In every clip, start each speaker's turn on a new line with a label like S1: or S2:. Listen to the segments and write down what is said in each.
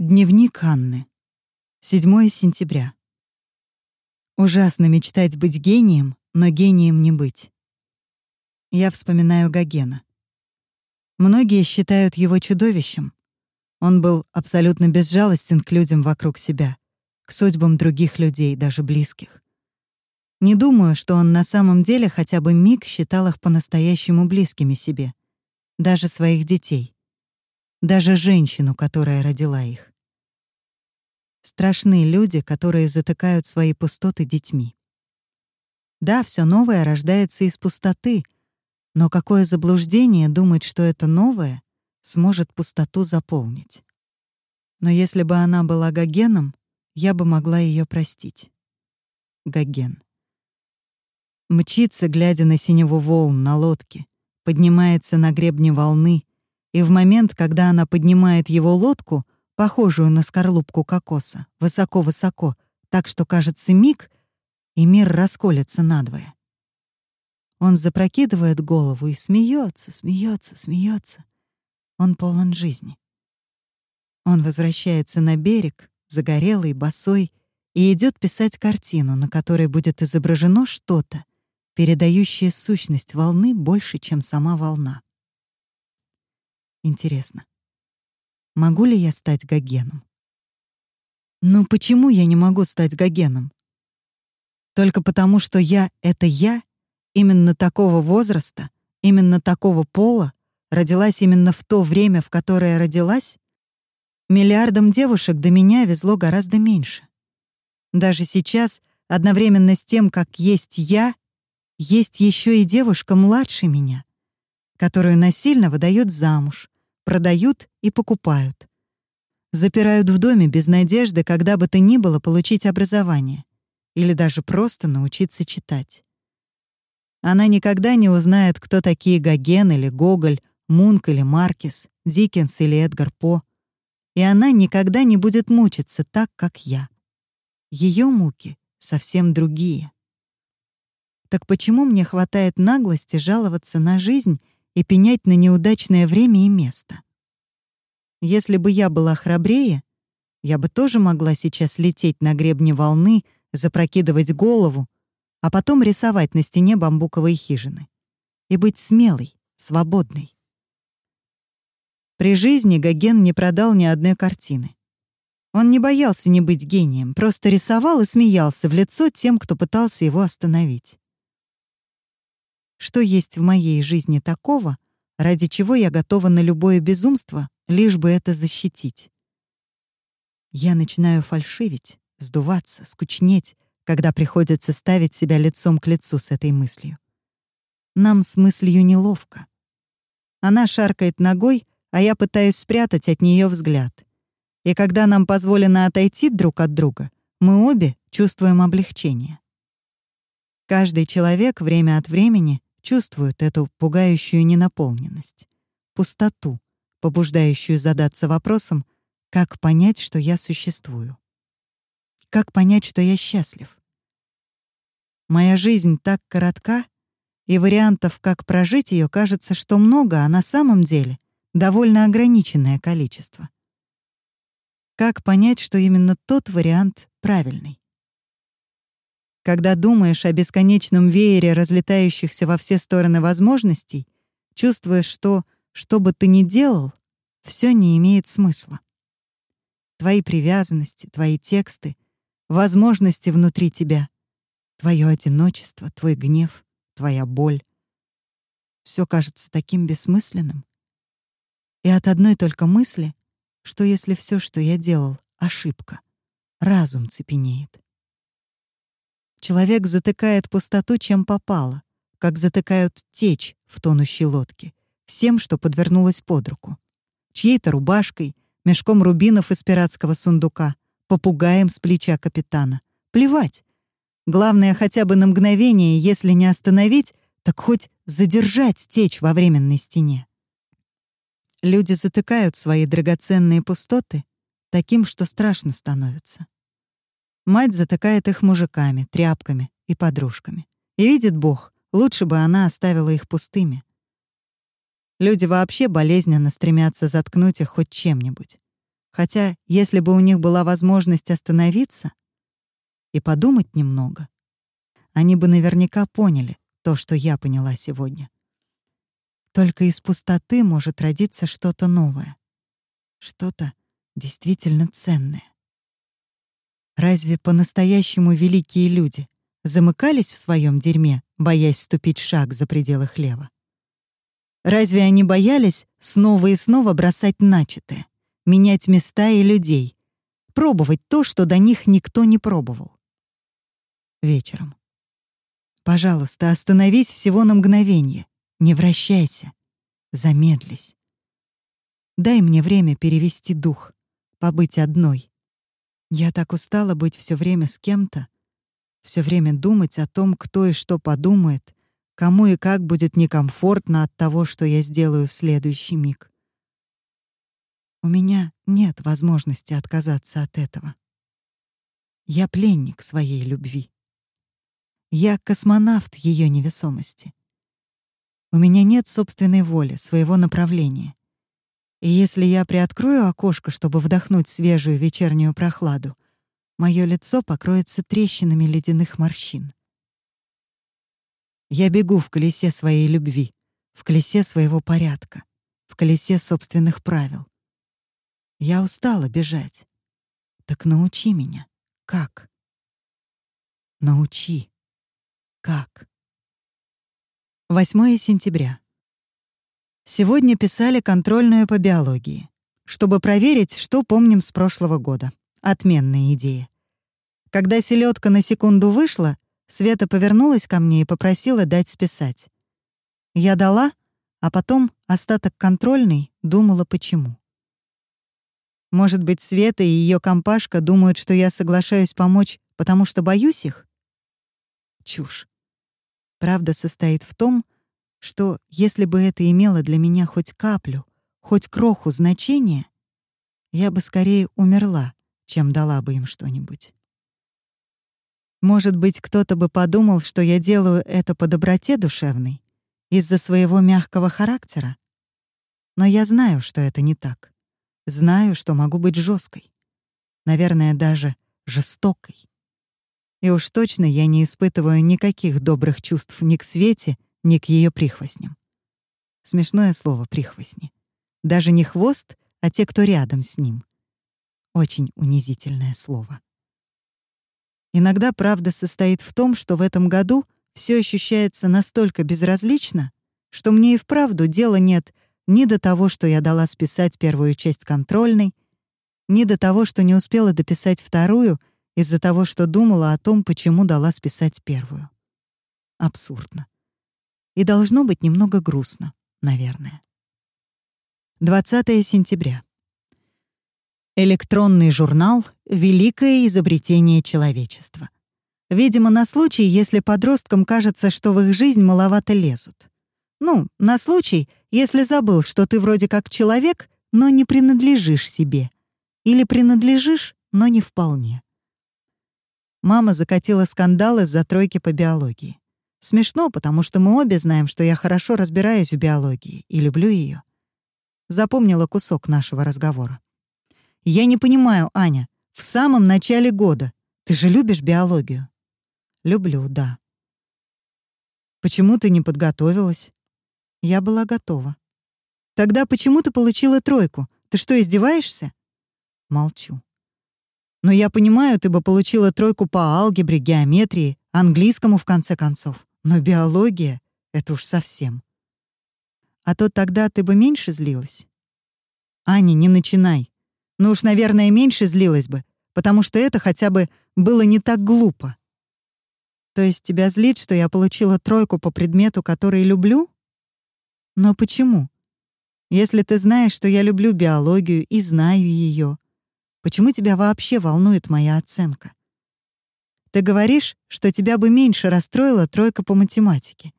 S1: Дневник Анны. 7 сентября. Ужасно мечтать быть гением, но гением не быть. Я вспоминаю Гогена. Многие считают его чудовищем. Он был абсолютно безжалостен к людям вокруг себя, к судьбам других людей, даже близких. Не думаю, что он на самом деле хотя бы миг считал их по-настоящему близкими себе, даже своих детей даже женщину, которая родила их. Страшны люди, которые затыкают свои пустоты детьми. Да, все новое рождается из пустоты, но какое заблуждение думать, что это новое сможет пустоту заполнить. Но если бы она была Гогеном, я бы могла ее простить. Гоген. Мчится, глядя на синеву волн на лодке, поднимается на гребне волны, и в момент, когда она поднимает его лодку, похожую на скорлупку кокоса, высоко-высоко, так что кажется миг, и мир расколется надвое. Он запрокидывает голову и смеется, смеется, смеется. Он полон жизни. Он возвращается на берег, загорелый, босой, и идет писать картину, на которой будет изображено что-то, передающее сущность волны больше, чем сама волна. Интересно, могу ли я стать Гогеном? Ну почему я не могу стать Гогеном? Только потому, что я — это я, именно такого возраста, именно такого пола, родилась именно в то время, в которое родилась? Миллиардам девушек до меня везло гораздо меньше. Даже сейчас, одновременно с тем, как есть я, есть еще и девушка младше меня, которую насильно выдают замуж, продают и покупают. Запирают в доме без надежды, когда бы то ни было, получить образование или даже просто научиться читать. Она никогда не узнает, кто такие Гоген или Гоголь, Мунк или Маркес, Диккенс или Эдгар По. И она никогда не будет мучиться так, как я. Ее муки совсем другие. Так почему мне хватает наглости жаловаться на жизнь и пенять на неудачное время и место. Если бы я была храбрее, я бы тоже могла сейчас лететь на гребне волны, запрокидывать голову, а потом рисовать на стене бамбуковые хижины. И быть смелой, свободной. При жизни Гоген не продал ни одной картины. Он не боялся не быть гением, просто рисовал и смеялся в лицо тем, кто пытался его остановить что есть в моей жизни такого, ради чего я готова на любое безумство, лишь бы это защитить. Я начинаю фальшивить, сдуваться, скучнеть, когда приходится ставить себя лицом к лицу с этой мыслью. Нам с мыслью неловко. Она шаркает ногой, а я пытаюсь спрятать от нее взгляд. И когда нам позволено отойти друг от друга, мы обе чувствуем облегчение. Каждый человек время от времени чувствуют эту пугающую ненаполненность, пустоту, побуждающую задаться вопросом, как понять, что я существую? Как понять, что я счастлив? Моя жизнь так коротка, и вариантов, как прожить ее, кажется, что много, а на самом деле довольно ограниченное количество. Как понять, что именно тот вариант правильный? Когда думаешь о бесконечном веере разлетающихся во все стороны возможностей, чувствуешь, что, что бы ты ни делал, все не имеет смысла. Твои привязанности, твои тексты, возможности внутри тебя, твое одиночество, твой гнев, твоя боль. Все кажется таким бессмысленным. И от одной только мысли, что если все, что я делал, ошибка, разум цепенеет. Человек затыкает пустоту, чем попало, как затыкают течь в тонущей лодке, всем, что подвернулось под руку. Чьей-то рубашкой, мешком рубинов из пиратского сундука, попугаем с плеча капитана. Плевать. Главное, хотя бы на мгновение, если не остановить, так хоть задержать течь во временной стене. Люди затыкают свои драгоценные пустоты таким, что страшно становится. Мать затыкает их мужиками, тряпками и подружками. И видит Бог, лучше бы она оставила их пустыми. Люди вообще болезненно стремятся заткнуть их хоть чем-нибудь. Хотя, если бы у них была возможность остановиться и подумать немного, они бы наверняка поняли то, что я поняла сегодня. Только из пустоты может родиться что-то новое, что-то действительно ценное. Разве по-настоящему великие люди замыкались в своем дерьме, боясь ступить шаг за пределы хлева? Разве они боялись снова и снова бросать начатое, менять места и людей, пробовать то, что до них никто не пробовал? Вечером. Пожалуйста, остановись всего на мгновение. Не вращайся. Замедлись. Дай мне время перевести дух, побыть одной. Я так устала быть все время с кем-то, все время думать о том, кто и что подумает, кому и как будет некомфортно от того, что я сделаю в следующий миг. У меня нет возможности отказаться от этого. Я пленник своей любви. Я космонавт ее невесомости. У меня нет собственной воли, своего направления. И если я приоткрою окошко, чтобы вдохнуть свежую вечернюю прохладу, мое лицо покроется трещинами ледяных морщин. Я бегу в колесе своей любви, в колесе своего порядка, в колесе собственных правил. Я устала бежать. Так научи меня. Как? Научи. Как? 8 сентября. Сегодня писали контрольную по биологии, чтобы проверить, что помним с прошлого года. Отменная идея. Когда селедка на секунду вышла, Света повернулась ко мне и попросила дать списать. Я дала, а потом остаток контрольный думала, почему. Может быть, Света и ее компашка думают, что я соглашаюсь помочь, потому что боюсь их? Чушь. Правда состоит в том, что если бы это имело для меня хоть каплю, хоть кроху значения, я бы скорее умерла, чем дала бы им что-нибудь. Может быть, кто-то бы подумал, что я делаю это по доброте душевной, из-за своего мягкого характера. Но я знаю, что это не так. Знаю, что могу быть жесткой, наверное, даже жестокой. И уж точно я не испытываю никаких добрых чувств ни к Свете, ни к ее прихвостням. Смешное слово «прихвостни». Даже не хвост, а те, кто рядом с ним. Очень унизительное слово. Иногда правда состоит в том, что в этом году все ощущается настолько безразлично, что мне и вправду дела нет ни до того, что я дала списать первую часть контрольной, ни до того, что не успела дописать вторую из-за того, что думала о том, почему дала списать первую. Абсурдно. И должно быть немного грустно, наверное. 20 сентября. Электронный журнал «Великое изобретение человечества». Видимо, на случай, если подросткам кажется, что в их жизнь маловато лезут. Ну, на случай, если забыл, что ты вроде как человек, но не принадлежишь себе. Или принадлежишь, но не вполне. Мама закатила скандал из-за тройки по биологии. Смешно, потому что мы обе знаем, что я хорошо разбираюсь в биологии и люблю ее. Запомнила кусок нашего разговора. «Я не понимаю, Аня, в самом начале года. Ты же любишь биологию?» «Люблю, да». «Почему ты не подготовилась?» Я была готова. «Тогда почему ты получила тройку? Ты что, издеваешься?» Молчу. «Но я понимаю, ты бы получила тройку по алгебре, геометрии, английскому в конце концов. Но биология — это уж совсем. А то тогда ты бы меньше злилась. Аня, не начинай. Ну уж, наверное, меньше злилась бы, потому что это хотя бы было не так глупо. То есть тебя злит, что я получила тройку по предмету, который люблю? Но почему? Если ты знаешь, что я люблю биологию и знаю ее, почему тебя вообще волнует моя оценка? Ты говоришь, что тебя бы меньше расстроила тройка по математике.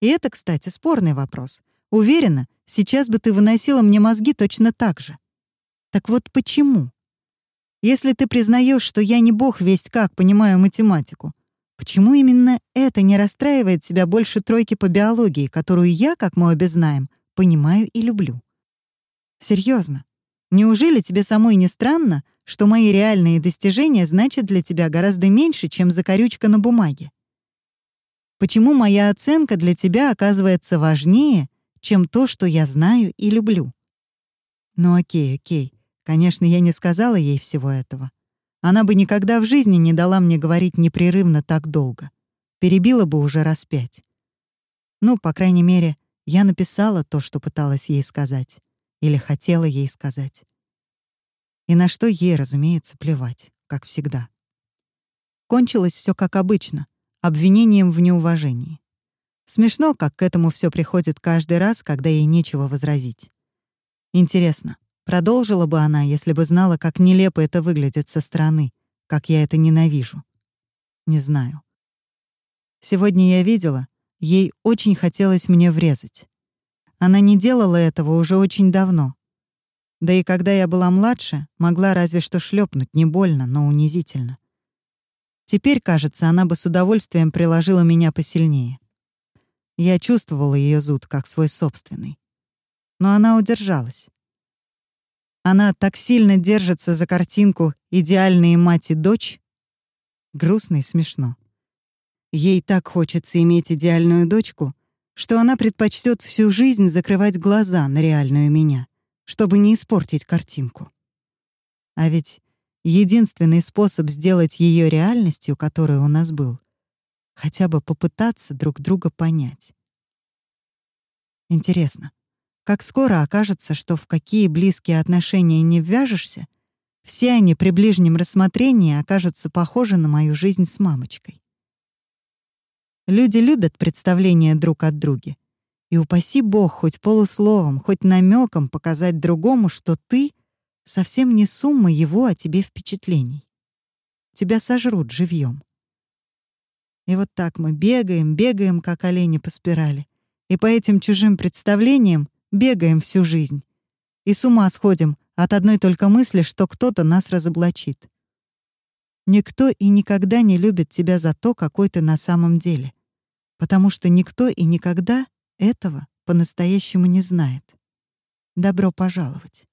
S1: И это, кстати, спорный вопрос. Уверена, сейчас бы ты выносила мне мозги точно так же. Так вот почему? Если ты признаешь, что я не бог весть как понимаю математику, почему именно это не расстраивает тебя больше тройки по биологии, которую я, как мы обе знаем, понимаю и люблю? Серьезно, Неужели тебе самой не странно, что мои реальные достижения значат для тебя гораздо меньше, чем закорючка на бумаге? Почему моя оценка для тебя оказывается важнее, чем то, что я знаю и люблю? Ну окей, окей. Конечно, я не сказала ей всего этого. Она бы никогда в жизни не дала мне говорить непрерывно так долго. Перебила бы уже раз пять. Ну, по крайней мере, я написала то, что пыталась ей сказать. Или хотела ей сказать. И на что ей, разумеется, плевать, как всегда. Кончилось все как обычно, обвинением в неуважении. Смешно, как к этому все приходит каждый раз, когда ей нечего возразить. Интересно, продолжила бы она, если бы знала, как нелепо это выглядит со стороны, как я это ненавижу? Не знаю. Сегодня я видела, ей очень хотелось мне врезать. Она не делала этого уже очень давно. Да и когда я была младше, могла разве что шлепнуть, не больно, но унизительно. Теперь, кажется, она бы с удовольствием приложила меня посильнее. Я чувствовала ее зуд как свой собственный. Но она удержалась. Она так сильно держится за картинку «Идеальные мать и дочь». Грустно и смешно. Ей так хочется иметь идеальную дочку, что она предпочтет всю жизнь закрывать глаза на реальную меня, чтобы не испортить картинку. А ведь единственный способ сделать ее реальностью, который у нас был, хотя бы попытаться друг друга понять. Интересно, как скоро окажется, что в какие близкие отношения не ввяжешься, все они при ближнем рассмотрении окажутся похожи на мою жизнь с мамочкой. Люди любят представления друг от друга. И упаси Бог хоть полусловом, хоть намеком показать другому, что ты совсем не сумма его о тебе впечатлений. Тебя сожрут живьем. И вот так мы бегаем, бегаем, как олени по спирали. И по этим чужим представлениям бегаем всю жизнь. И с ума сходим от одной только мысли, что кто-то нас разоблачит. Никто и никогда не любит тебя за то, какой ты на самом деле. Потому что никто и никогда этого по-настоящему не знает. Добро пожаловать.